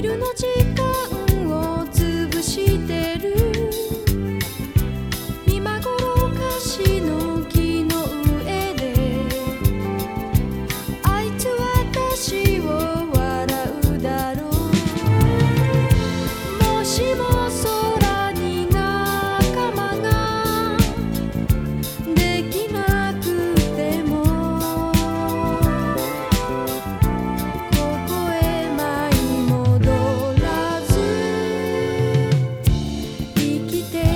昼の時間きて